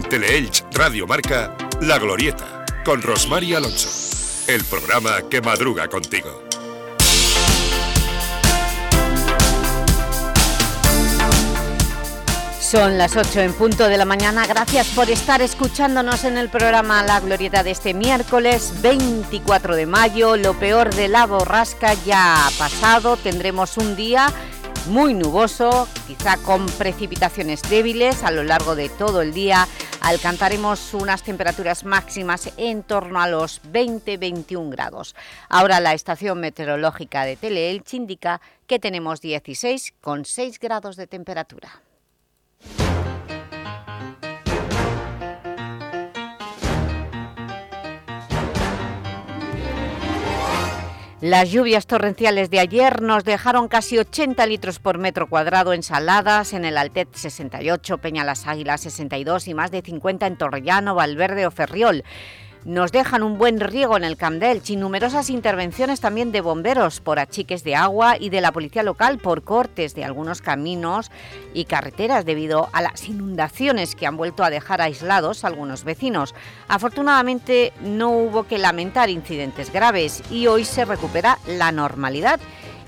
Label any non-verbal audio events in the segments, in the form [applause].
En Teleelch Radio Marca, La Glorieta, con Rosmar Alonso. El programa que madruga contigo. Son las 8 en punto de la mañana. Gracias por estar escuchándonos en el programa La Glorieta de este miércoles 24 de mayo. Lo peor de la borrasca ya ha pasado. Tendremos un día muy nuboso, quizá con precipitaciones débiles a lo largo de todo el día. Alcanzaremos unas temperaturas máximas en torno a los 20-21 grados. Ahora la estación meteorológica de Teleelch indica que tenemos 16,6 grados de temperatura. Las lluvias torrenciales de ayer nos dejaron casi 80 litros por metro cuadrado en Saladas, en el Altet 68, Peña Las Águilas 62 y más de 50 en Torrellano, Valverde o Ferriol nos dejan un buen riego en el Camp y numerosas intervenciones también de bomberos por achiques de agua y de la policía local por cortes de algunos caminos y carreteras debido a las inundaciones que han vuelto a dejar aislados a algunos vecinos. Afortunadamente no hubo que lamentar incidentes graves y hoy se recupera la normalidad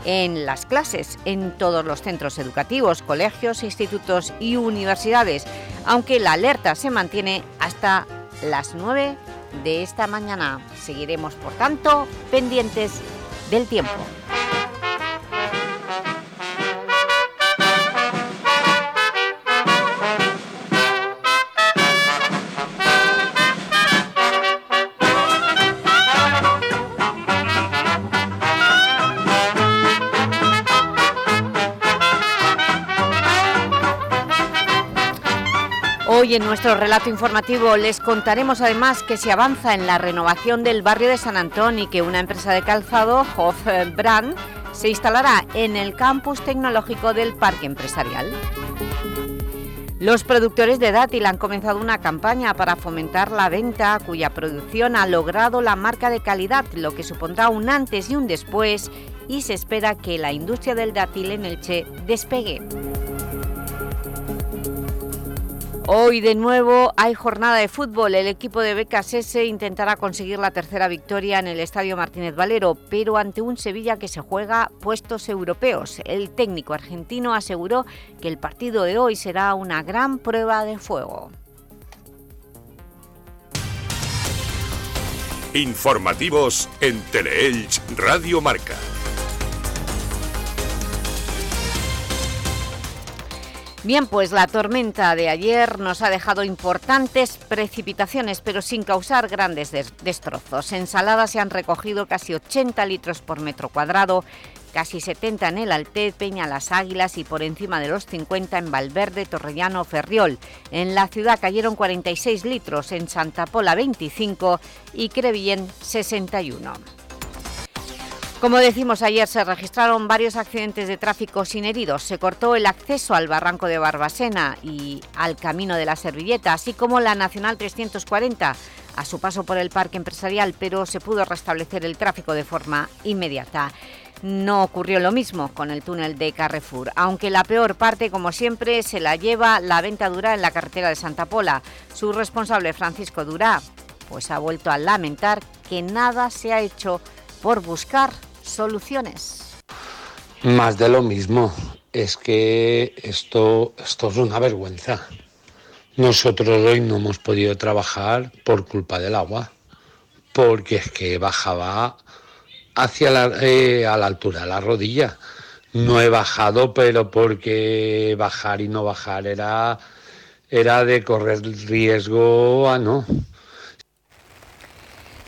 en las clases en todos los centros educativos, colegios, institutos y universidades, aunque la alerta se mantiene hasta las 9 de esta mañana. Seguiremos, por tanto, pendientes del tiempo. Hoy en nuestro relato informativo les contaremos además que se avanza en la renovación del barrio de San Antón y que una empresa de calzado, Hof Brand, se instalará en el campus tecnológico del Parque Empresarial. Los productores de dátil han comenzado una campaña para fomentar la venta cuya producción ha logrado la marca de calidad, lo que supondrá un antes y un después y se espera que la industria del dátil en Elche despegue. Hoy de nuevo hay jornada de fútbol. El equipo de BKSS intentará conseguir la tercera victoria en el Estadio Martínez Valero, pero ante un Sevilla que se juega puestos europeos. El técnico argentino aseguró que el partido de hoy será una gran prueba de fuego. Informativos en Teleelch Radio Marca. Bien, pues la tormenta de ayer nos ha dejado importantes precipitaciones, pero sin causar grandes destrozos. En Salada se han recogido casi 80 litros por metro cuadrado, casi 70 en el Altet, Peña Las Águilas y por encima de los 50 en Valverde, Torrellano, Ferriol. En la ciudad cayeron 46 litros, en Santa Pola 25 y Crevillén 61. Como decimos ayer, se registraron varios accidentes de tráfico sin heridos. Se cortó el acceso al barranco de Barbasena y al Camino de la Servilleta, así como la Nacional 340 a su paso por el parque empresarial, pero se pudo restablecer el tráfico de forma inmediata. No ocurrió lo mismo con el túnel de Carrefour, aunque la peor parte, como siempre, se la lleva la venta dura en la carretera de Santa Pola. Su responsable, Francisco Durá, pues ha vuelto a lamentar que nada se ha hecho por buscar soluciones. Más de lo mismo. Es que esto, esto es una vergüenza. Nosotros hoy no hemos podido trabajar por culpa del agua, porque es que bajaba hacia la, eh, a la altura de la rodilla. No he bajado, pero porque bajar y no bajar era, era de correr riesgo a no.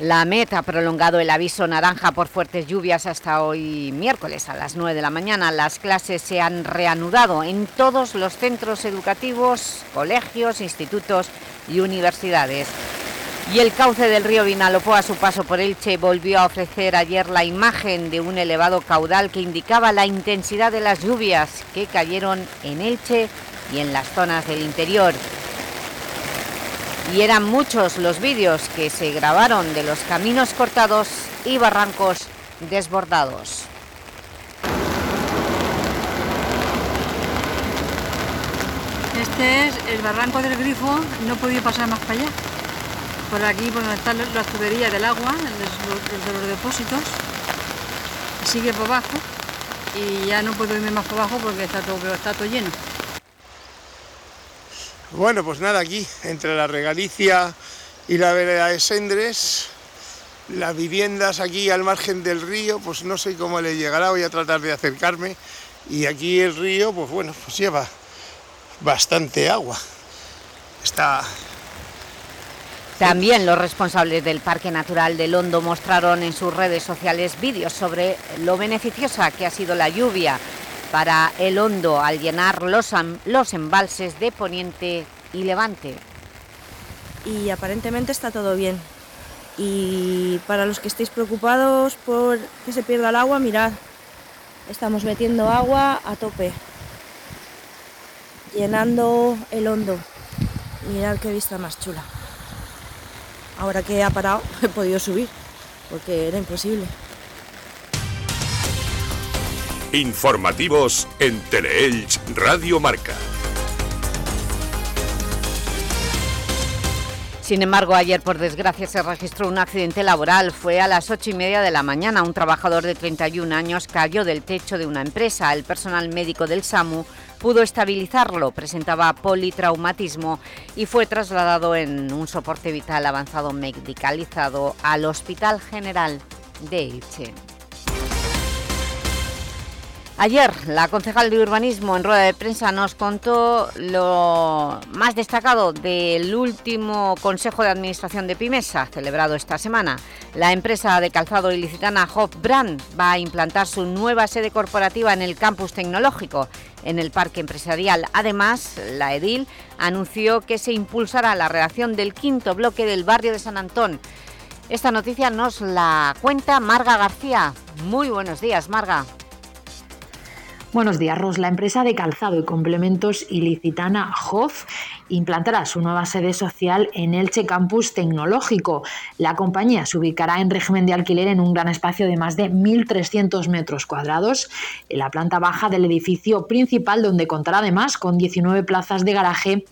La meta ha prolongado el aviso naranja por fuertes lluvias hasta hoy miércoles a las 9 de la mañana. Las clases se han reanudado en todos los centros educativos, colegios, institutos y universidades. Y el cauce del río Vinalopó a su paso por Elche volvió a ofrecer ayer la imagen de un elevado caudal que indicaba la intensidad de las lluvias que cayeron en Elche y en las zonas del interior y eran muchos los vídeos que se grabaron de los caminos cortados y barrancos desbordados. Este es el barranco del grifo, no he podido pasar más para allá. Por aquí, por donde están las tuberías del agua, de los depósitos, sigue por abajo y ya no puedo irme más por abajo porque está todo, está todo lleno. Bueno, pues nada, aquí, entre la regalicia y la vereda de Sendres, las viviendas aquí al margen del río, pues no sé cómo le llegará, voy a tratar de acercarme. Y aquí el río, pues bueno, pues lleva bastante agua. Está también los responsables del Parque Natural del Hondo mostraron en sus redes sociales vídeos sobre lo beneficiosa que ha sido la lluvia para el Hondo al llenar los, los embalses de Poniente y Levante. Y aparentemente está todo bien. Y para los que estéis preocupados por que se pierda el agua, mirad, estamos metiendo agua a tope, llenando el hondo. Mirad qué vista más chula. Ahora que ha parado [laughs] he podido subir, porque era imposible. Informativos en Teleelch Radio Marca. Sin embargo, ayer, por desgracia, se registró un accidente laboral. Fue a las ocho y media de la mañana. Un trabajador de 31 años cayó del techo de una empresa. El personal médico del SAMU pudo estabilizarlo, presentaba politraumatismo y fue trasladado en un soporte vital avanzado medicalizado al Hospital General de Elche. Ayer, la concejal de Urbanismo en rueda de prensa nos contó lo más destacado del último Consejo de Administración de Pimesa, celebrado esta semana. La empresa de calzado ilicitana Brand va a implantar su nueva sede corporativa en el campus tecnológico, en el parque empresarial. Además, la edil anunció que se impulsará la redacción del quinto bloque del barrio de San Antón. Esta noticia nos la cuenta Marga García. Muy buenos días, Marga. Buenos días, Ros. La empresa de calzado y complementos ilicitana Hof implantará su nueva sede social en Elche Campus Tecnológico. La compañía se ubicará en régimen de alquiler en un gran espacio de más de 1.300 metros cuadrados en la planta baja del edificio principal, donde contará además con 19 plazas de garaje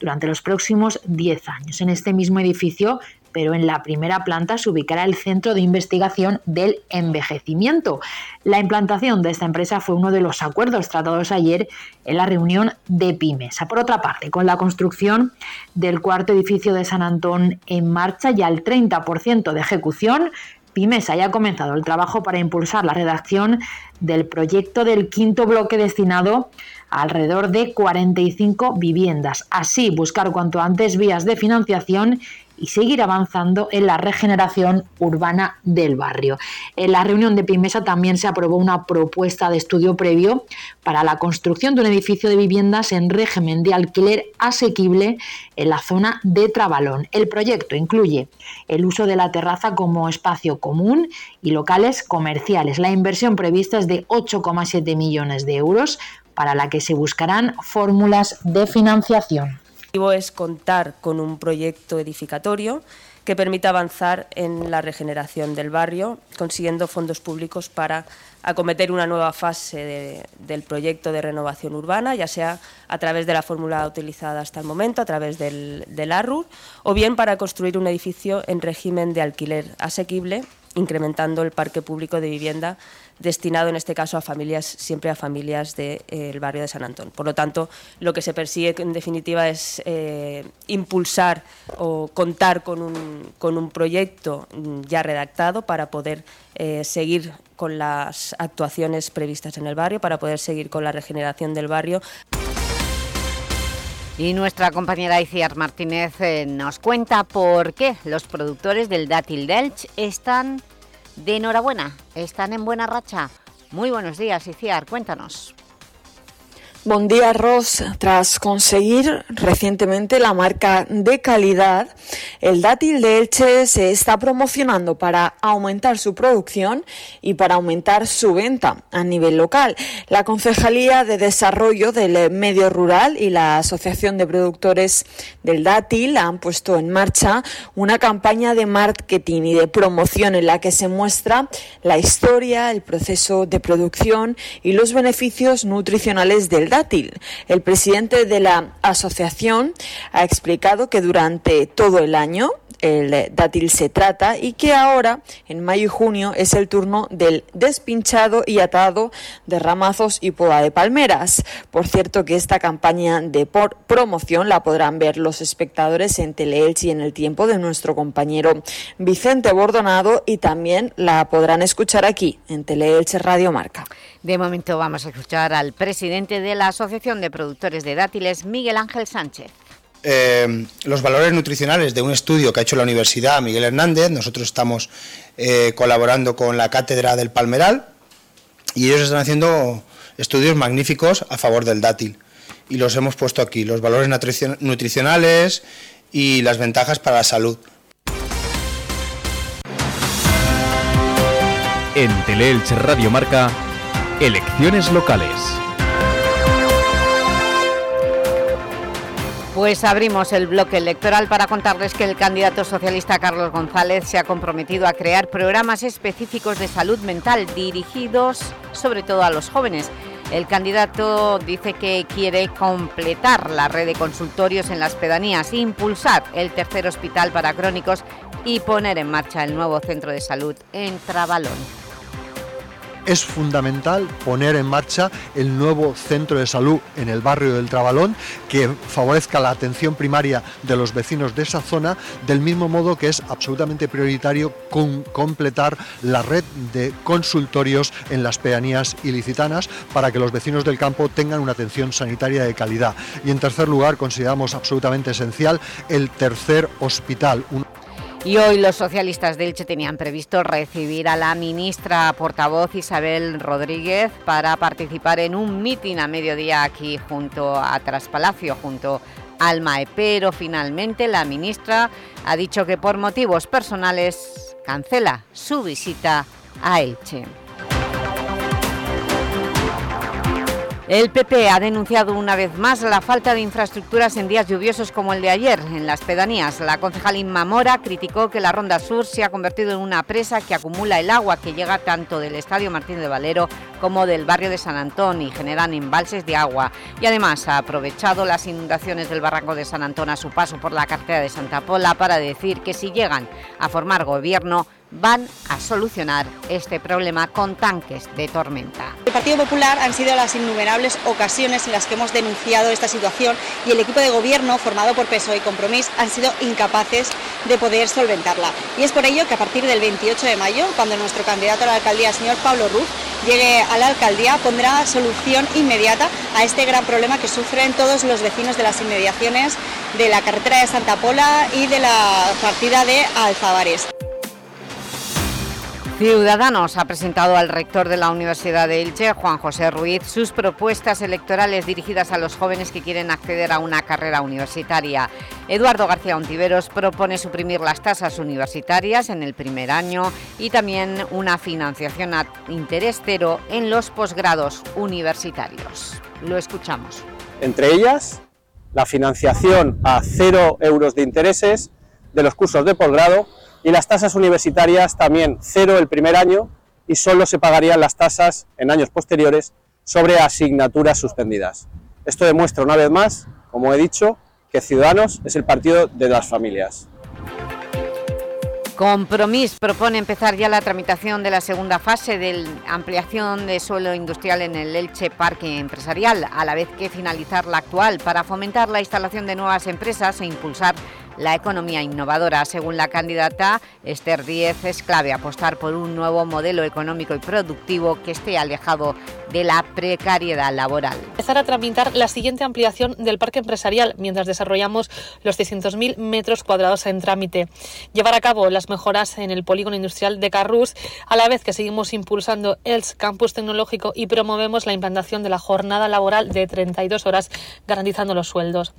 durante los próximos 10 años. En este mismo edificio pero en la primera planta se ubicará el Centro de Investigación del Envejecimiento. La implantación de esta empresa fue uno de los acuerdos tratados ayer en la reunión de Pimesa. Por otra parte, con la construcción del cuarto edificio de San Antón en marcha y al 30% de ejecución, Pimesa ya ha comenzado el trabajo para impulsar la redacción del proyecto del quinto bloque destinado a alrededor de 45 viviendas. Así, buscar cuanto antes vías de financiación y seguir avanzando en la regeneración urbana del barrio. En la reunión de Pimesa también se aprobó una propuesta de estudio previo para la construcción de un edificio de viviendas en régimen de alquiler asequible en la zona de Trabalón. El proyecto incluye el uso de la terraza como espacio común y locales comerciales. La inversión prevista es de 8,7 millones de euros para la que se buscarán fórmulas de financiación es contar con un proyecto edificatorio que permita avanzar en la regeneración del barrio, consiguiendo fondos públicos para acometer una nueva fase del proyecto de renovación urbana, ya sea a través de la fórmula utilizada hasta el momento, a través del, del o bien para construir un edificio en régimen de alquiler asequible, incrementando el parque público de vivienda destinado en este caso a familias, siempre a familias del eh, barrio de San Antón. Por lo tanto, lo que se persigue en definitiva es eh, impulsar o contar con un, con un, proyecto ya redactado para poder eh, seguir con las actuaciones previstas en el barrio, para poder seguir con la regeneración del barrio. Y nuestra compañera Iciar Martínez nos cuenta por qué los productores del dátil Delch están de enhorabuena, están en buena racha. Muy buenos días, Iciar, cuéntanos. Buen día, Ross. Tras conseguir recientemente la marca de calidad, el dátil de Elche se está promocionando para aumentar su producción y para aumentar su venta a nivel local. La Concejalía de Desarrollo del Medio Rural y la Asociación de Productores del Dátil han puesto en marcha una campaña de marketing y de promoción en la que se muestra la historia, el proceso de producción y los beneficios nutricionales del dátil El presidente de la asociación ha explicado que durante todo el año el dátil se trata y que ahora, en mayo y junio, es el turno del despinchado y atado de ramazos y poda de palmeras. Por cierto que esta campaña de promoción la podrán ver los espectadores en Teleelch y en el tiempo de nuestro compañero Vicente Bordonado y también la podrán escuchar aquí en Teleelch Radio Marca. De momento vamos a escuchar al presidente de la Asociación de Productores de Dátiles, Miguel Ángel Sánchez. Eh, los valores nutricionales de un estudio que ha hecho la Universidad Miguel Hernández. Nosotros estamos eh, colaborando con la Cátedra del Palmeral y ellos están haciendo estudios magníficos a favor del dátil. Y los hemos puesto aquí, los valores nutricionales y las ventajas para la salud. En Teleelch Radio Marca, elecciones locales. Pues abrimos el bloque electoral para contarles que el candidato socialista Carlos González se ha comprometido a crear programas específicos de salud mental dirigidos sobre todo a los jóvenes. El candidato dice que quiere completar la red de consultorios en las pedanías, impulsar el tercer hospital para crónicos y poner en marcha el nuevo centro de salud en Trabalón es fundamental poner en marcha el nuevo centro de salud en el barrio del Trabalón que favorezca la atención primaria de los vecinos de esa zona, del mismo modo que es absolutamente prioritario completar la red de consultorios en las pedanías ilicitanas para que los vecinos del campo tengan una atención sanitaria de calidad. Y en tercer lugar, consideramos absolutamente esencial el tercer hospital. Y hoy los socialistas de Elche tenían previsto recibir a la ministra portavoz Isabel Rodríguez para participar en un mitin a mediodía aquí junto a Traspalacio, junto al MAE. Pero finalmente la ministra ha dicho que por motivos personales cancela su visita a Elche. El PP ha denunciado una vez más la falta de infraestructuras en días lluviosos como el de ayer en las pedanías. La concejal Inma Mora criticó que la Ronda Sur se ha convertido en una presa que acumula el agua que llega tanto del Estadio Martín de Valero como del barrio de San Antón y generan embalses de agua. Y además ha aprovechado las inundaciones del barranco de San Antón a su paso por la cartera de Santa Pola para decir que si llegan a formar gobierno van a solucionar este problema con tanques de tormenta. El Partido Popular han sido las innumerables ocasiones en las que hemos denunciado esta situación y el equipo de gobierno formado por PSOE y Compromís han sido incapaces de poder solventarla. Y es por ello que a partir del 28 de mayo, cuando nuestro candidato a la alcaldía, señor Pablo Ruz, llegue a la alcaldía, pondrá solución inmediata a este gran problema que sufren todos los vecinos de las inmediaciones de la carretera de Santa Pola y de la partida de Alzabares. Ciudadanos ha presentado al rector de la Universidad de Elche, Juan José Ruiz, sus propuestas electorales dirigidas a los jóvenes que quieren acceder a una carrera universitaria. Eduardo García Ontiveros propone suprimir las tasas universitarias en el primer año y también una financiación a interés cero en los posgrados universitarios. Lo escuchamos. Entre ellas, la financiación a cero euros de intereses de los cursos de posgrado y las tasas universitarias también cero el primer año y solo se pagarían las tasas en años posteriores sobre asignaturas suspendidas. Esto demuestra una vez más, como he dicho, que Ciudadanos es el partido de las familias. Compromís propone empezar ya la tramitación de la segunda fase de ampliación de suelo industrial en el Elche Parque Empresarial, a la vez que finalizar la actual para fomentar la instalación de nuevas empresas e impulsar la economía innovadora. Según la candidata Esther Díez, es clave apostar por un nuevo modelo económico y productivo que esté alejado de la precariedad laboral. Empezar a tramitar la siguiente ampliación del parque empresarial mientras desarrollamos los 600.000 metros cuadrados en trámite. Llevar a cabo las mejoras en el polígono industrial de Carrús, a la vez que seguimos impulsando el campus tecnológico y promovemos la implantación de la jornada laboral de 32 horas garantizando los sueldos.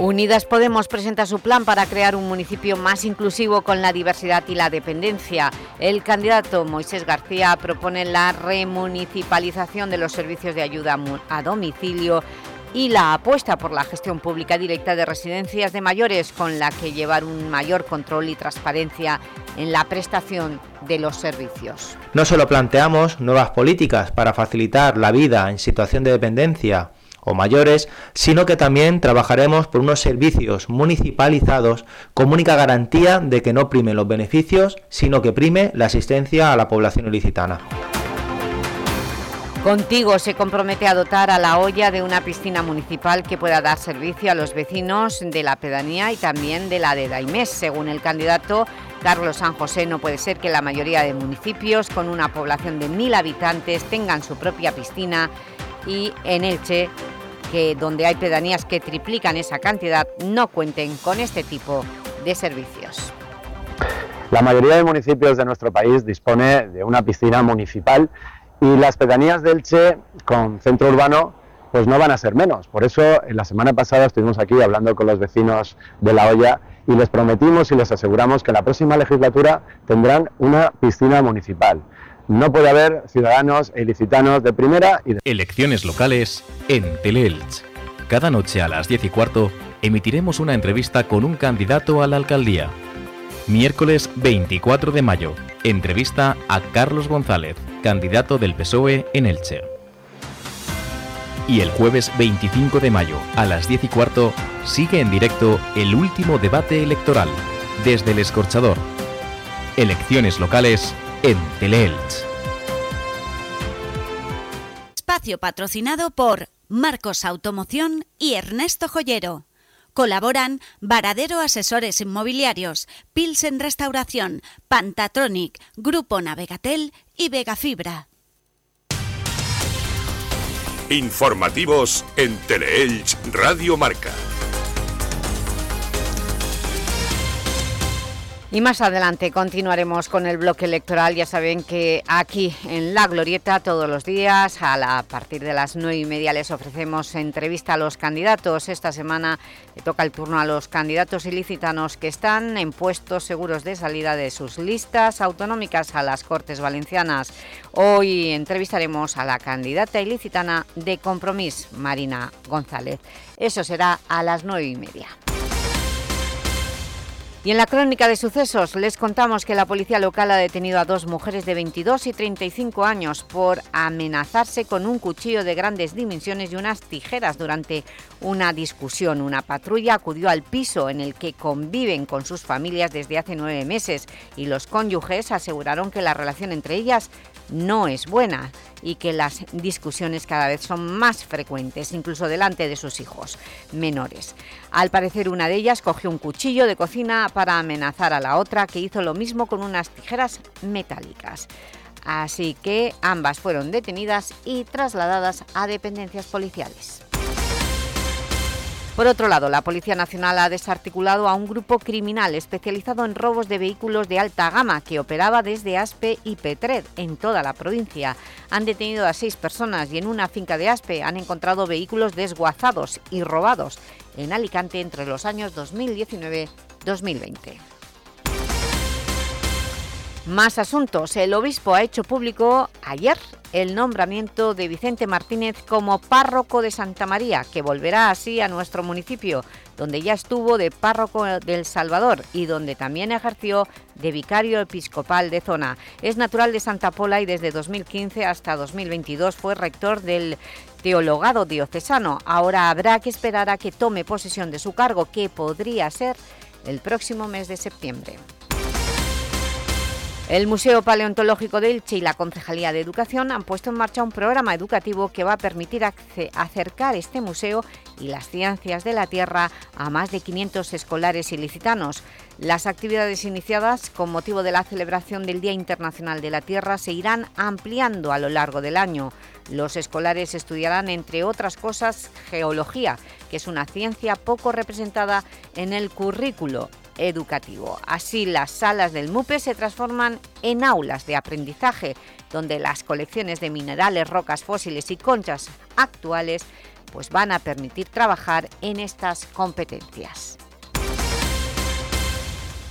Unidas Podemos presenta su plan para crear un municipio más inclusivo con la diversidad y la dependencia. El candidato Moisés García propone la remunicipalización de los servicios de ayuda a domicilio y la apuesta por la gestión pública directa de residencias de mayores con la que llevar un mayor control y transparencia en la prestación de los servicios. No solo planteamos nuevas políticas para facilitar la vida en situación de dependencia o mayores, sino que también trabajaremos por unos servicios municipalizados con única garantía de que no primen los beneficios, sino que prime la asistencia a la población ilicitana. Contigo se compromete a dotar a la olla de una piscina municipal que pueda dar servicio a los vecinos de la pedanía y también de la de Daimés. Según el candidato Carlos San José, no puede ser que la mayoría de municipios con una población de mil habitantes tengan su propia piscina y en Elche, que donde hay pedanías que triplican esa cantidad, no cuenten con este tipo de servicios. La mayoría de municipios de nuestro país dispone de una piscina municipal y las pedanías del Che con centro urbano pues no van a ser menos. Por eso, la semana pasada estuvimos aquí hablando con los vecinos de La Hoya y les prometimos y les aseguramos que en la próxima legislatura tendrán una piscina municipal. No puede haber ciudadanos e ilicitanos de primera y de... Elecciones locales en Teleelch. Cada noche a las 10 y cuarto emitiremos una entrevista con un candidato a la alcaldía. Miércoles 24 de mayo, entrevista a Carlos González, candidato del PSOE en Elche. Y el jueves 25 de mayo, a las 10 y cuarto, sigue en directo el último debate electoral, desde el escorchador. Elecciones locales en Teleelch. Espacio patrocinado por Marcos Automoción y Ernesto Joyero. Colaboran Varadero Asesores Inmobiliarios, Pilsen Restauración, Pantatronic, Grupo Navegatel y Vegafibra. Informativos en Teleelch Radio Marca. Y más adelante continuaremos con el bloque electoral. Ya saben que aquí en La Glorieta todos los días a, la, partir de las nueve y media les ofrecemos entrevista a los candidatos. Esta semana le toca el turno a los candidatos ilicitanos que están en puestos seguros de salida de sus listas autonómicas a las Cortes Valencianas. Hoy entrevistaremos a la candidata ilicitana de Compromís, Marina González. Eso será a las nueve y media. Y en la crónica de sucesos les contamos que la policía local ha detenido a dos mujeres de 22 y 35 años por amenazarse con un cuchillo de grandes dimensiones y unas tijeras durante una discusión. Una patrulla acudió al piso en el que conviven con sus familias desde hace nueve meses y los cónyuges aseguraron que la relación entre ellas no es buena y que las discusiones cada vez son más frecuentes, incluso delante de sus hijos menores. Al parecer una de ellas cogió un cuchillo de cocina para amenazar a la otra, que hizo lo mismo con unas tijeras metálicas. Así que ambas fueron detenidas y trasladadas a dependencias policiales. Por otro lado, la Policía Nacional ha desarticulado a un grupo criminal especializado en robos de vehículos de alta gama que operaba desde Aspe y Petred en toda la provincia. Han detenido a seis personas y en una finca de Aspe han encontrado vehículos desguazados y robados en Alicante entre los años 2019-2020. Más asuntos. El obispo ha hecho público ayer el nombramiento de Vicente Martínez como párroco de Santa María, que volverá así a nuestro municipio, donde ya estuvo de párroco del Salvador y donde también ejerció de vicario episcopal de zona. Es natural de Santa Pola y desde 2015 hasta 2022 fue rector del teologado diocesano. Ahora habrá que esperar a que tome posesión de su cargo, que podría ser el próximo mes de septiembre. El Museo Paleontológico de Elche y la Concejalía de Educación han puesto en marcha un programa educativo que va a permitir acercar este museo y las ciencias de la Tierra a más de 500 escolares ilicitanos. Las actividades iniciadas con motivo de la celebración del Día Internacional de la Tierra se irán ampliando a lo largo del año. Los escolares estudiarán, entre otras cosas, geología, que es una ciencia poco representada en el currículo educativo. Así, las salas del MUPE se transforman en aulas de aprendizaje, donde las colecciones de minerales, rocas fósiles y conchas actuales pues van a permitir trabajar en estas competencias.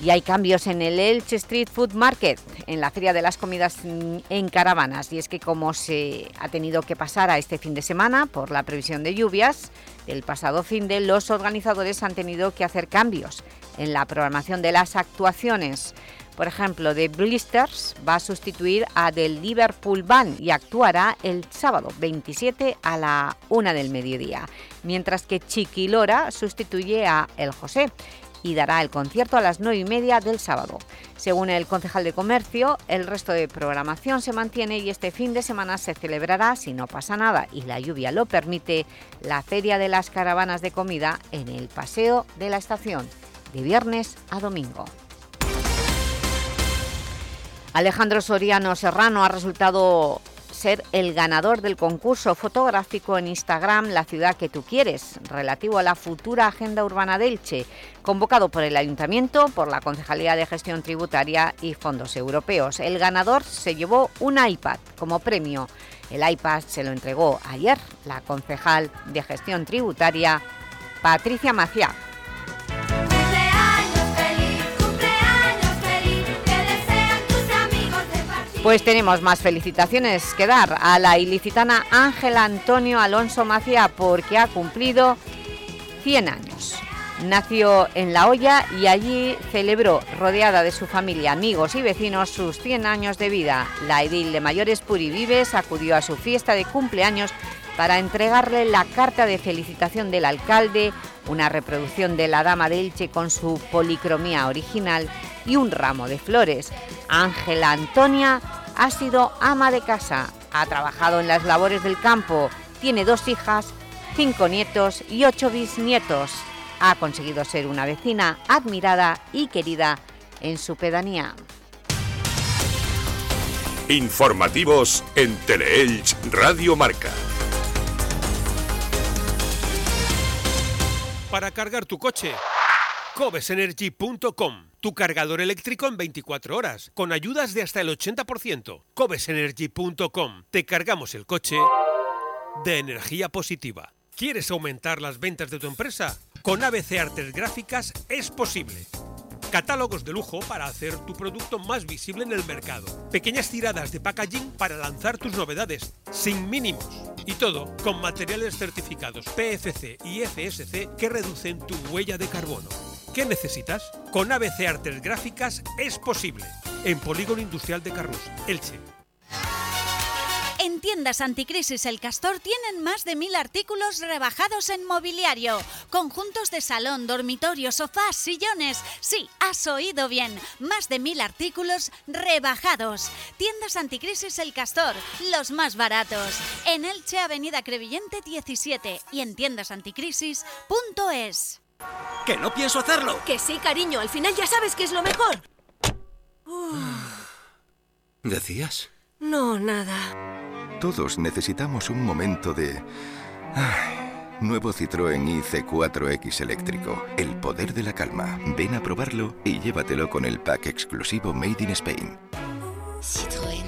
Y hay cambios en el Elche Street Food Market, en la Feria de las Comidas en Caravanas. Y es que como se ha tenido que pasar a este fin de semana por la previsión de lluvias del pasado fin de, los organizadores han tenido que hacer cambios en la programación de las actuaciones. Por ejemplo, The Blisters va a sustituir a The Liverpool Band y actuará el sábado 27 a la 1 del mediodía, mientras que Chiquilora sustituye a El José y dará el concierto a las 9 y media del sábado. Según el concejal de Comercio, el resto de programación se mantiene y este fin de semana se celebrará, si no pasa nada y la lluvia lo permite, la Feria de las Caravanas de Comida en el Paseo de la Estación, de viernes a domingo. Alejandro Soriano Serrano ha resultado ser el ganador del concurso fotográfico en Instagram La Ciudad que tú quieres, relativo a la futura Agenda Urbana de Elche, convocado por el Ayuntamiento, por la Concejalía de Gestión Tributaria y Fondos Europeos. El ganador se llevó un iPad como premio. El iPad se lo entregó ayer la concejal de Gestión Tributaria, Patricia Maciá. Pues tenemos más felicitaciones que dar a la ilicitana Ángela Antonio Alonso Macía porque ha cumplido 100 años. Nació en La Hoya y allí celebró, rodeada de su familia, amigos y vecinos, sus 100 años de vida. La edil de Mayores Puri Vives acudió a su fiesta de cumpleaños para entregarle la carta de felicitación del alcalde, una reproducción de la Dama de Elche con su policromía original y un ramo de flores. Ángela Antonia ha sido ama de casa, ha trabajado en las labores del campo, tiene dos hijas, cinco nietos y ocho bisnietos. Ha conseguido ser una vecina admirada y querida en su pedanía. Informativos en Teleelch Radio Marca. Para cargar tu coche. Cobesenergy.com, tu cargador eléctrico en 24 horas, con ayudas de hasta el 80%. Cobesenergy.com, te cargamos el coche de energía positiva. ¿Quieres aumentar las ventas de tu empresa? Con ABC Artes Gráficas es posible. Catálogos de lujo para hacer tu producto más visible en el mercado. Pequeñas tiradas de packaging para lanzar tus novedades, sin mínimos. Y todo con materiales certificados PFC y FSC que reducen tu huella de carbono. ¿Qué necesitas? Con ABC Artes Gráficas es posible. En Polígono Industrial de Carrus, Elche. En tiendas anticrisis El Castor tienen más de mil artículos rebajados en mobiliario. Conjuntos de salón, dormitorio, sofás, sillones. Sí, has oído bien. Más de mil artículos rebajados. Tiendas anticrisis El Castor, los más baratos. En Elche, Avenida Crevillente 17 y en tiendasanticrisis.es. ¡Que no pienso hacerlo! Que sí, cariño, al final ya sabes que es lo mejor. ¿Decías? No, nada. Todos necesitamos un momento de... Ay, nuevo Citroën IC4X eléctrico. El poder de la calma. Ven a probarlo y llévatelo con el pack exclusivo Made in Spain. Citroën.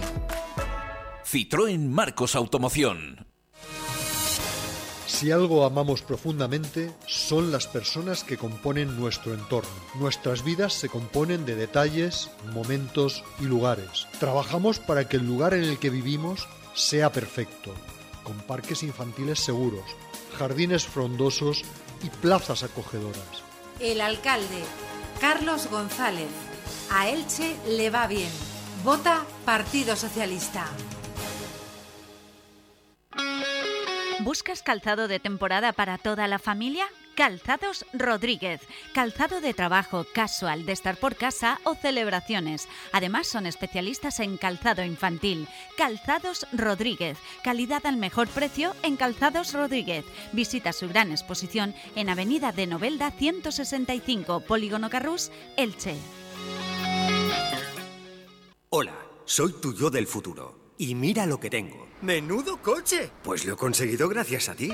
Citroën Marcos Automoción. Si algo amamos profundamente, son las personas que componen nuestro entorno. Nuestras vidas se componen de detalles, momentos y lugares. Trabajamos para que el lugar en el que vivimos sea perfecto, con parques infantiles seguros, jardines frondosos y plazas acogedoras. El alcalde, Carlos González. A Elche le va bien. Vota Partido Socialista. ¿Buscas calzado de temporada para toda la familia? Calzados Rodríguez. Calzado de trabajo, casual, de estar por casa o celebraciones. Además son especialistas en calzado infantil. Calzados Rodríguez. Calidad al mejor precio en Calzados Rodríguez. Visita su gran exposición en Avenida de Novelda 165, Polígono Carrús, Elche. Hola, soy tu yo del futuro. Y mira lo que tengo. ¡Menudo coche! Pues lo he conseguido gracias a ti.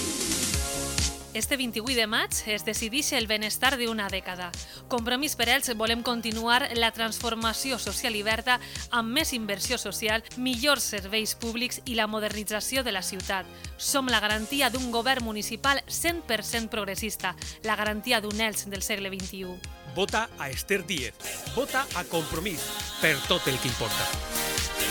Este 28 de maig es decideix el benestar d'una dècada. Compromís per ells volem continuar la transformació social i verda amb més inversió social, millors serveis públics i la modernització de la ciutat. Som la garantia d'un govern municipal 100% progressista, la garantia d'un Elx del segle XXI. Vota a Esther Díez. Vota a Compromís per tot el que importa.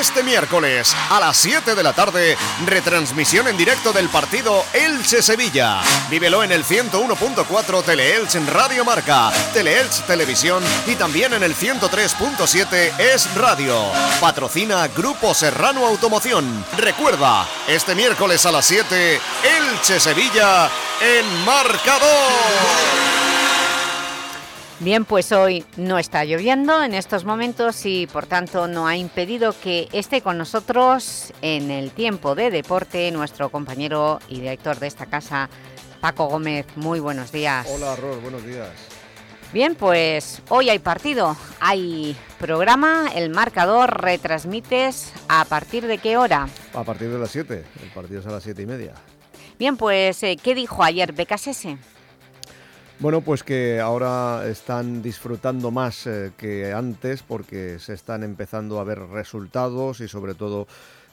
Este miércoles a las 7 de la tarde, retransmisión en directo del partido Elche-Sevilla. Vívelo en el 101.4 Teleelch en Radio Marca, Teleelch Televisión y también en el 103.7 Es Radio. Patrocina Grupo Serrano Automoción. Recuerda, este miércoles a las 7, Elche-Sevilla en marcador. Bien, pues hoy no está lloviendo en estos momentos y por tanto no ha impedido que esté con nosotros en el tiempo de deporte nuestro compañero y director de esta casa, Paco Gómez. Muy buenos días. Hola, Ros, buenos días. Bien, pues hoy hay partido, hay programa, el marcador, retransmites a partir de qué hora? A partir de las 7, el partido es a las 7 y media. Bien, pues eh, ¿qué dijo ayer Becasese? Bueno, pues que ahora están disfrutando más eh, que antes porque se están empezando a ver resultados y sobre todo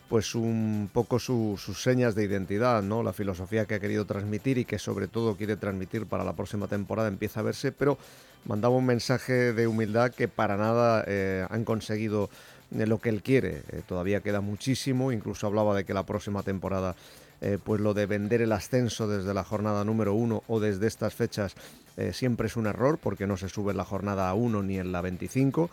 pues un poco sus señas de identidad, ¿no? La filosofía que ha querido transmitir y que sobre todo quiere transmitir para la próxima temporada empieza a verse, pero mandaba un mensaje de humildad que para nada eh, han conseguido eh, lo que él quiere. todavía queda muchísimo, incluso hablaba de que la próxima temporada eh, pues lo de vender el ascenso desde la jornada número uno o desde estas fechas eh, siempre es un error porque no se sube en la jornada 1 ni en la 25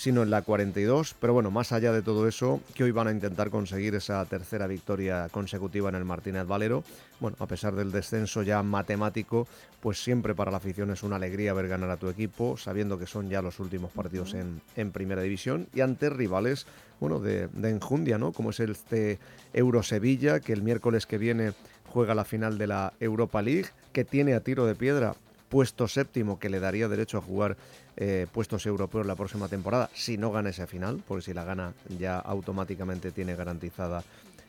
sino en la 42. Pero bueno, más allá de todo eso, que hoy van a intentar conseguir esa tercera victoria consecutiva en el Martínez Valero. Bueno, a pesar del descenso ya matemático, pues siempre para la afición es una alegría ver ganar a tu equipo, sabiendo que son ya los últimos partidos en, en Primera División y ante rivales bueno, de, de enjundia, ¿no? Como es este Euro Sevilla, que el miércoles que viene juega la final de la Europa League, que tiene a tiro de piedra puesto séptimo que le daría derecho a jugar eh, puestos europeos la próxima temporada si no gana esa final, porque si la gana ya automáticamente tiene garantizada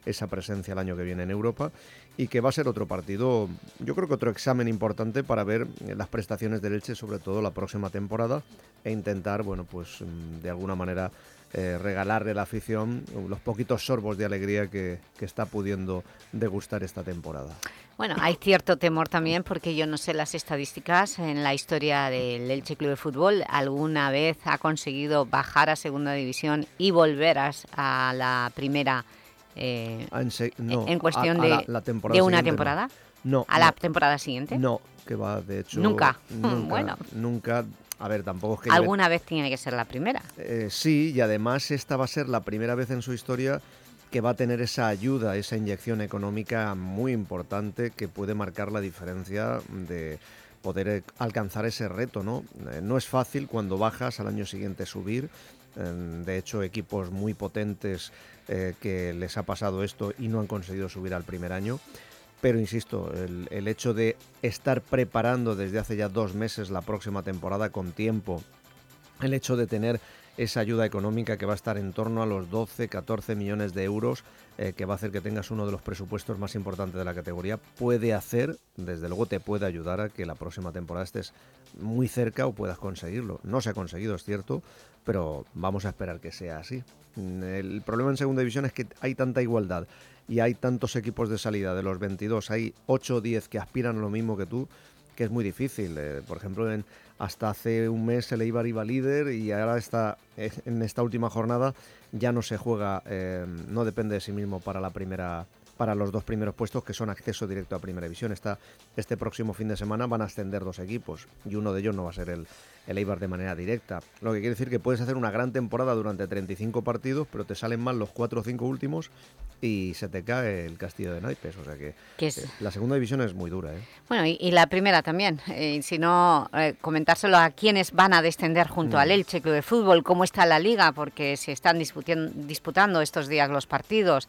esa presencia el año que viene en Europa y que va a ser otro partido, yo creo que otro examen importante para ver las prestaciones del Elche, sobre todo la próxima temporada e intentar, bueno, pues mm, de alguna manera eh, regalarle a la afición los poquitos sorbos de alegría que, que está pudiendo degustar esta temporada. Bueno, hay cierto temor también porque yo no sé las estadísticas en la historia del Elche Club de Fútbol. ¿Alguna vez ha conseguido bajar a segunda división y volver a, a la primera eh, no, en cuestión a, a de, la, de una temporada? No. ¿A no, la temporada siguiente? No, que va, de hecho... ¿Nunca? Nunca, [laughs] Bueno. Nunca, a ver, tampoco es que... lleve- ¿Alguna vez tiene que ser la primera? Eh, sí, y además esta va a ser la primera vez en su historia que va a tener esa ayuda, esa inyección económica muy importante que puede marcar la diferencia de poder eh, alcanzar ese reto, ¿no? Eh, no es fácil cuando bajas al año siguiente subir. eh, De hecho, equipos muy potentes eh, que les ha pasado esto y no han conseguido subir al primer año. Pero insisto, el, el hecho de estar preparando desde hace ya dos meses la próxima temporada con tiempo, el hecho de tener esa ayuda económica que va a estar en torno a los 12, 14 millones de euros, eh, que va a hacer que tengas uno de los presupuestos más importantes de la categoría, puede hacer, desde luego te puede ayudar a que la próxima temporada estés muy cerca o puedas conseguirlo. No se ha conseguido, es cierto, pero vamos a esperar que sea así. El problema en segunda división es que hay tanta igualdad y hay tantos equipos de salida, de los 22 hay 8 o 10 que aspiran a lo mismo que tú, que es muy difícil. Eh, por ejemplo, en, hasta hace un mes el Eibar iba líder y ahora está eh, en esta última jornada ya no se juega, eh, no depende de sí mismo para la primera para los dos primeros puestos que son acceso directo a Primera División. Está, este próximo fin de semana van a ascender dos equipos y uno de ellos no va a ser el, el Eibar de manera directa. Lo que quiere decir que puedes hacer una gran temporada durante 35 partidos, pero te salen mal los 4 o 5 últimos y se te cae el castillo de naipes. O sea que es? la segunda división es muy dura. ¿eh? Bueno, y, la primera también. Eh, si no, eh, comentárselo a quienes van a descender junto al mm. Elche Club de Fútbol, cómo está la Liga, porque se están disputando estos días los partidos.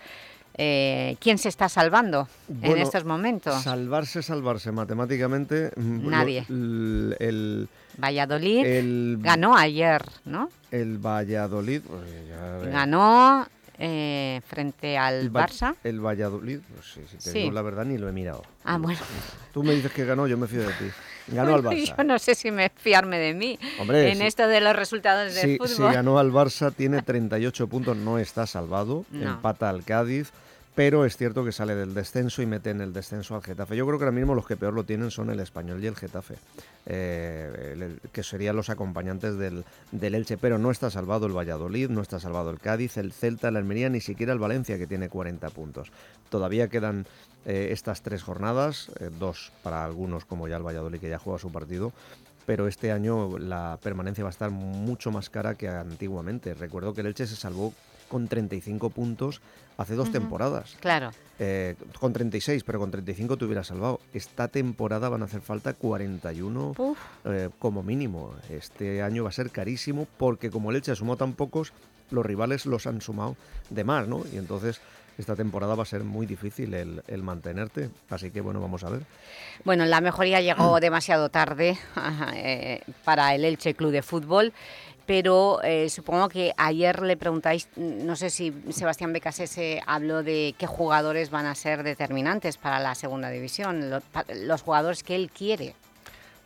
Eh, ¿quién se está salvando en estos momentos? Salvarse, salvarse matemáticamente. Mm, Nadie. el, Valladolid ganó ayer, ¿no? El Valladolid. Pues ganó eh, frente al Barça. El Valladolid, pues sí, si te digo la verdad ni lo he mirado. Ah, bueno. Tú me dices que ganó, yo me fío de ti. Ganó al [laughs] Barça. Yo no sé si me fiarme de mí en esto de los resultados del fútbol. Si ganó al Barça, tiene 38 puntos, no está salvado, empata al Cádiz pero es cierto que sale del descenso y mete en el descenso al Getafe. Yo creo que ahora mismo los que peor lo tienen son el Español y el Getafe, eh, que serían los acompañantes del, del, Elche, pero no está salvado el Valladolid, no está salvado el Cádiz, el Celta, el Almería, ni siquiera el Valencia, que tiene 40 puntos. Todavía quedan eh, estas tres jornadas, eh, dos para algunos, como ya el Valladolid, que ya juega su partido, pero este año la permanencia va a estar mucho más cara que antiguamente. Recuerdo que el Elche se salvó con 35 puntos hace dos temporadas. Claro. Eh, con 36, pero con 35 te hubiera salvado. Esta temporada van a hacer falta 41 eh, como mínimo. Este año va a ser carísimo porque como el Elche sumó tan pocos, los rivales los han sumado de más, ¿no? Y entonces esta temporada va a ser muy difícil el, el, mantenerte. Así que bueno, vamos a ver. Bueno, la mejoría llegó demasiado tarde [laughs] eh, para el Elche Club de Fútbol pero eh, supongo que ayer le preguntáis, no sé si Sebastián se habló de qué jugadores van a ser determinantes para la segunda división, los, jugadores que él quiere.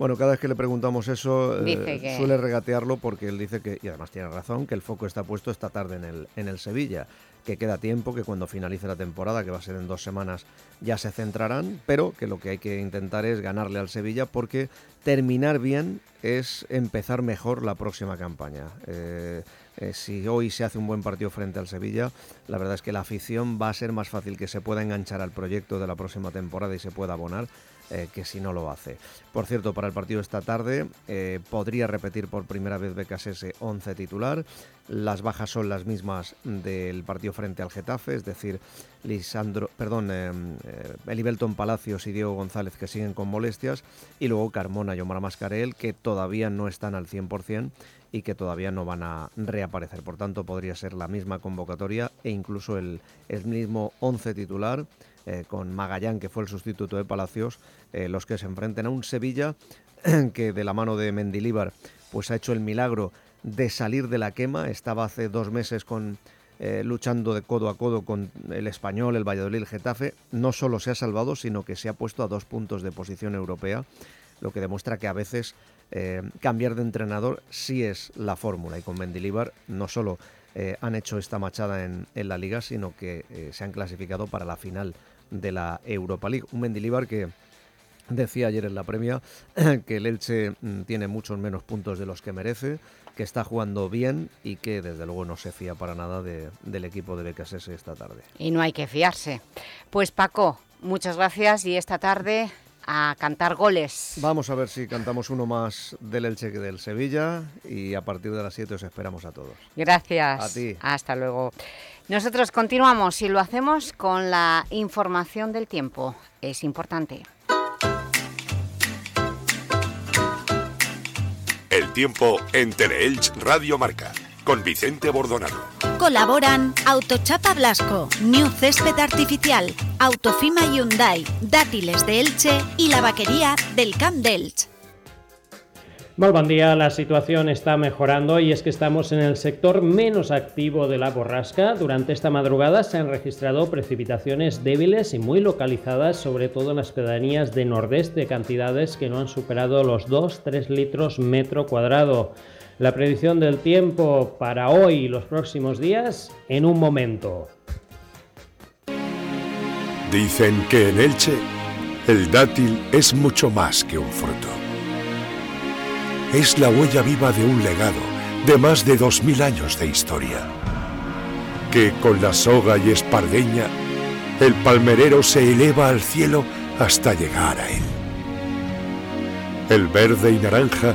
Bueno, cada vez que le preguntamos eso eh, suele regatearlo porque él dice que, y además tiene razón, que el foco está puesto esta tarde en el, en el Sevilla que queda tiempo, que cuando finalice la temporada, que va a ser en dos semanas, ya se centrarán, pero que lo que hay que intentar es ganarle al Sevilla porque terminar bien es empezar mejor la próxima campaña. Eh, eh, si hoy se hace un buen partido frente al Sevilla, la verdad es que la afición va a ser más fácil que se pueda enganchar al proyecto de la próxima temporada y se pueda abonar eh, que si no lo hace. Por cierto, para el partido esta tarde eh, podría repetir por primera vez BKSS 11 titular. Las bajas son las mismas del partido frente al Getafe, es decir, Lisandro, perdón, eh, Elibelton Palacios y Diego González que siguen con molestias y luego Carmona y Omar Mascarel que todavía no están al 100% y que todavía no van a reaparecer. Por tanto, podría ser la misma convocatoria e incluso el, el mismo 11 titular eh, con Magallán, que fue el sustituto de Palacios, eh, los que se enfrenten a un Sevilla [clears throat] que de la mano de Mendilíbar pues ha hecho el milagro de salir de la quema. Estaba hace dos meses eh, luchando de codo a codo con el Español, el Valladolid, el Getafe. No solo se ha salvado, sino que se ha puesto a dos puntos de posición europea, lo que demuestra que a veces cambiar de entrenador sí es la fórmula. Y con Mendilíbar no solo han hecho esta machada en, en, la liga, sino que se han clasificado para la final de la Europa League. Un Mendilibar que decía ayer en la premia que el Elche mm, tiene muchos menos puntos de los que merece, que está jugando bien y que desde luego no se fía para nada del equipo de BKSS esta tarde. Y no hay que fiarse. Pues Paco, muchas gracias y esta tarde a cantar goles. Vamos a ver si cantamos uno más del Elche que del Sevilla y a partir de las 7 os esperamos a todos. Gracias. A ti. Hasta luego. Nosotros continuamos y lo hacemos con la información del tiempo. Es importante. El tiempo en Teleelch Radio Marca con Vicente Bordonado. Colaboran Autochapa Blasco, New Césped Artificial, Autofima Hyundai, Dátiles de Elche y la vaquería del Camp de Muy buen día, la situación está mejorando y es que estamos en el sector menos activo de la borrasca. Durante esta madrugada se han registrado precipitaciones débiles y muy localizadas, sobre todo en las pedanías de nordeste, cantidades que no han superado los 2-3 litros metro cuadrado. La predicción del tiempo para hoy y los próximos días en un momento. Dicen que en Elche el dátil es mucho más que un fruto es la huella viva de un legado de más de dos mil años de historia. Que con la soga y espardeña, el palmerero se eleva al cielo hasta llegar a él. El verde y naranja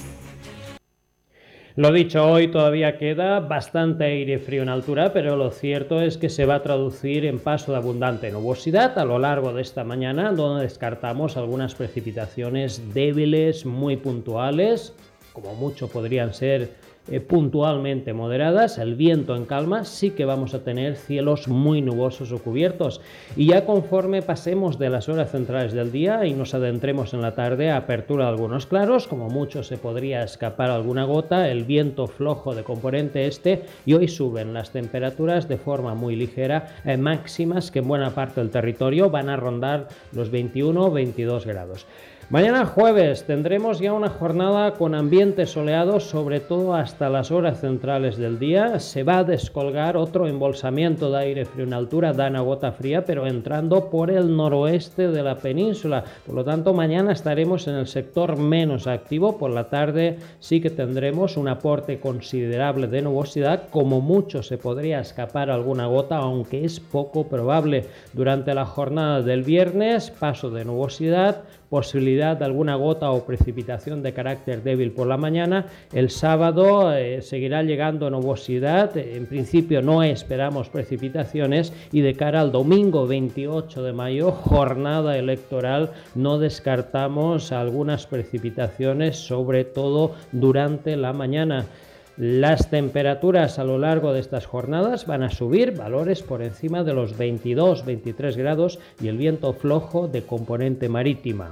Lo dicho, hoy todavía queda bastante aire frío en altura, pero lo cierto es que se va a traducir en paso de abundante nubosidad a lo largo de esta mañana, donde descartamos algunas precipitaciones débiles, muy puntuales, como mucho podrían ser eh, puntualmente moderadas, el viento en calma, sí que vamos a tener cielos muy nubosos o cubiertos. Y ya conforme pasemos de las horas centrales del día y nos adentremos en la tarde, apertura de algunos claros, como mucho se podría escapar alguna gota, el viento flojo de componente este y hoy suben las temperaturas de forma muy ligera, eh, máximas que en buena parte del territorio van a rondar los 21-22 grados. Mañana jueves tendremos ya una jornada con ambiente soleado, sobre todo hasta las horas centrales del día. Se va a descolgar otro embolsamiento de aire frío en altura, da una gota fría, pero entrando por el noroeste de la península. Por lo tanto, mañana estaremos en el sector menos activo. Por la tarde sí que tendremos un aporte considerable de nubosidad. Como mucho se podría escapar alguna gota, aunque es poco probable. Durante la jornada del viernes, paso de nubosidad posibilidad de alguna gota o precipitación de carácter débil por la mañana. El sábado eh, seguirá llegando nubosidad, en principio no esperamos precipitaciones y de cara al domingo 28 de mayo, jornada electoral, no descartamos algunas precipitaciones, sobre todo durante la mañana. Las temperaturas a lo largo de estas jornadas van a subir valores por encima de los 22-23 grados y el viento flojo de componente marítima.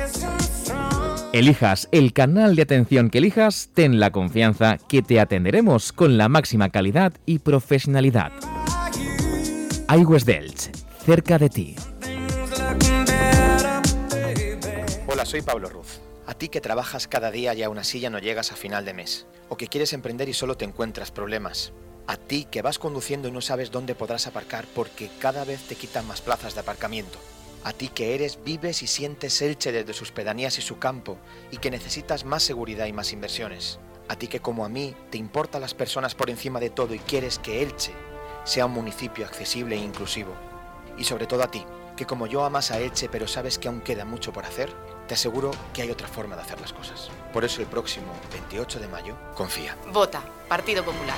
Elijas el canal de atención que elijas, ten la confianza que te atenderemos con la máxima calidad y profesionalidad. iWest Delch, cerca de ti. Hola, soy Pablo Ruz. A ti que trabajas cada día y aún así ya no llegas a final de mes. O que quieres emprender y solo te encuentras problemas. A ti que vas conduciendo y no sabes dónde podrás aparcar porque cada vez te quitan más plazas de aparcamiento. A ti que eres, vives y sientes Elche desde sus pedanías y su campo y que necesitas más seguridad y más inversiones. A ti que como a mí te importan las personas por encima de todo y quieres que Elche sea un municipio accesible e inclusivo. Y sobre todo a ti, que como yo amas a Elche pero sabes que aún queda mucho por hacer, te aseguro que hay otra forma de hacer las cosas. Por eso el próximo 28 de mayo, confía. Vota, Partido Popular.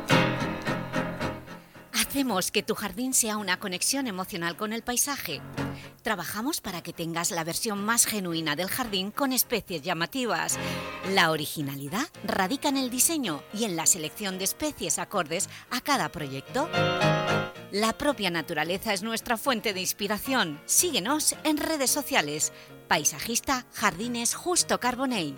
Hacemos que tu jardín sea una conexión emocional con el paisaje. Trabajamos para que tengas la versión más genuina del jardín con especies llamativas. La originalidad radica en el diseño y en la selección de especies acordes a cada proyecto. La propia naturaleza es nuestra fuente de inspiración. Síguenos en redes sociales. Paisajista Jardines Justo Carbonell.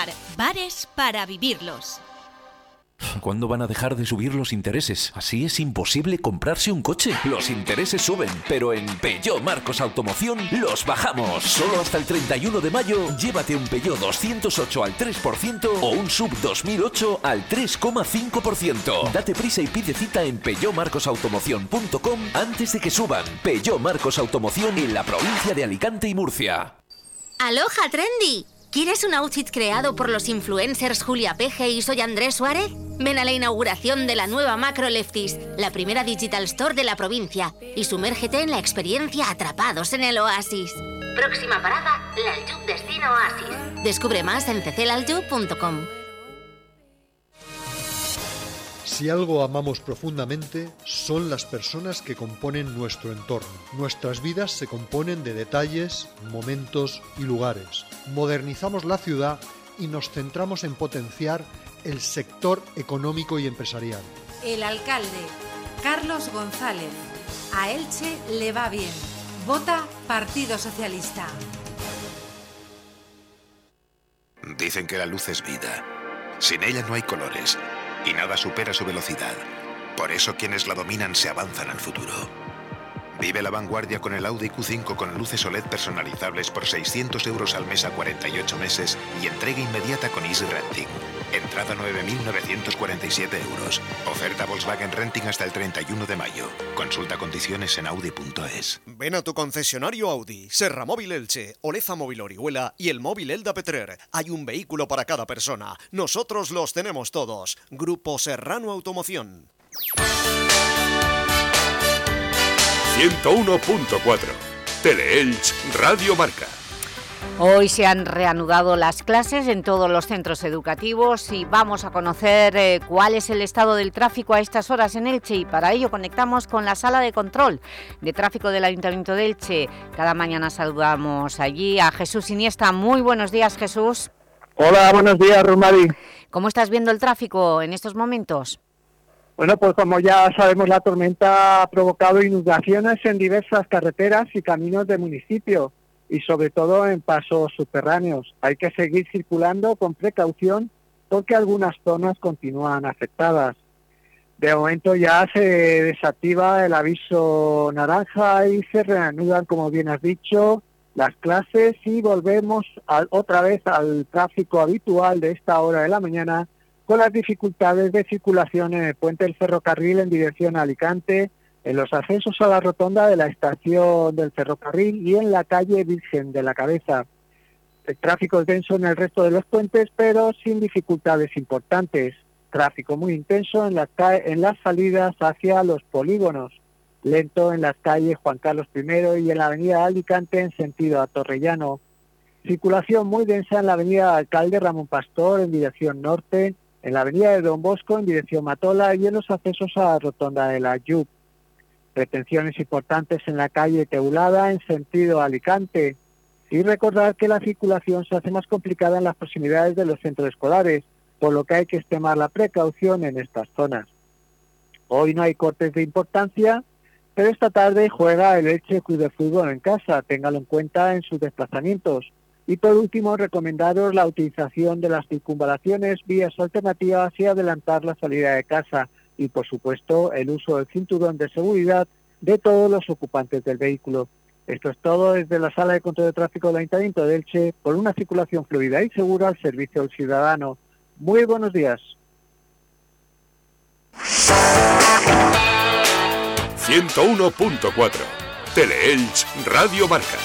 bares para vivirlos. ¿Cuándo van a dejar de subir los intereses? Así es imposible comprarse un coche. Los intereses suben, pero en Peugeot Marcos Automoción los bajamos. Solo hasta el 31 de mayo, llévate un Peugeot 208 al 3% o un Sub 2008 al 3,5%. Date prisa y pide cita en peugeotmarcosautomoción.com antes de que suban. Peugeot Marcos Automoción en la provincia de Alicante y Murcia. ¡Aloha, Trendy! ¿Quieres un outfit creado por los influencers Julia Peje y soy Andrés Suárez? Ven a la inauguración de la nueva Macro Lefties, la primera digital store de la provincia, y sumérgete en la experiencia Atrapados en el Oasis. Próxima parada, la Aljub Destino Oasis. Descubre más en cecelaljub.com. Si algo amamos profundamente, son las personas que componen nuestro entorno. Nuestras vidas se componen de detalles, momentos y lugares. Modernizamos la ciudad y nos centramos en potenciar el sector económico y empresarial. El alcalde, Carlos González. A Elche le va bien. Vota Partido Socialista. Dicen que la luz es vida. Sin ella no hay colores y nada supera su velocidad. Por eso quienes la dominan se avanzan al futuro. Vive la vanguardia con el Audi Q5 con luces OLED personalizables por 600 euros al mes a 48 meses y entrega inmediata con Easy Renting. Entrada 9.947 euros. Oferta Volkswagen Renting hasta el 31 de mayo. Consulta condiciones en audi.es. Ven a tu concesionario Audi, Serra Móvil Elche, Oleza Móvil Orihuela y el móvil Elda Petrer. Hay un vehículo para cada persona. Nosotros los tenemos todos. Grupo Serrano Automoción. 101.4 Teleelch Radio Marca. Hoy se han reanudado las clases en todos los centros educativos y vamos a conocer eh, cuál es el estado del tráfico a estas horas en Elche y para ello conectamos con la sala de control de tráfico del Ayuntamiento de Elche. Cada mañana saludamos allí a Jesús Iniesta. Muy buenos días, Jesús. Hola, buenos días, Rumari. ¿Cómo estás viendo el tráfico en estos momentos? Bueno, pues como ya sabemos, la tormenta ha provocado inundaciones en diversas carreteras y caminos del municipio y sobre todo en pasos subterráneos. Hay que seguir circulando con precaución porque algunas zonas continúan afectadas. De momento ya se desactiva el aviso naranja y se reanudan, como bien has dicho, las clases y volvemos otra vez al tráfico habitual de esta hora de la mañana con las dificultades de circulación en el puente del ferrocarril en dirección a Alicante, en los accesos a la rotonda de la estación del ferrocarril y en la calle Virgen de la Cabeza. El tráfico es denso en el resto de los puentes, pero sin dificultades importantes. Tráfico muy intenso en las, en las salidas hacia los polígonos. Lento en las calles Juan Carlos I y en la avenida Alicante en sentido a Torrellano. Circulación muy densa en la avenida Alcalde Ramón Pastor en dirección norte en la avenida de Don Bosco en dirección Matola y en los accesos a la rotonda de la Yup. Retenciones importantes en la calle Teulada en sentido Alicante. Y recordar que la circulación se hace más complicada en las proximidades de los centros escolares, por lo que hay que extremar la precaución en estas zonas. Hoy no hay cortes de importancia, pero esta tarde juega el Elche Club de Fútbol en casa, téngalo en cuenta en sus desplazamientos. Y por último, recomendaros la utilización de las circunvalaciones, vías alternativas y adelantar la salida de casa. Y por supuesto, el uso del cinturón de seguridad de todos los ocupantes del vehículo. Esto es todo desde la Sala de Control de Tráfico del Ayuntamiento de Elche, por una circulación fluida y segura al servicio del ciudadano. Muy buenos días. 101.4 Teleelch Radio Marca.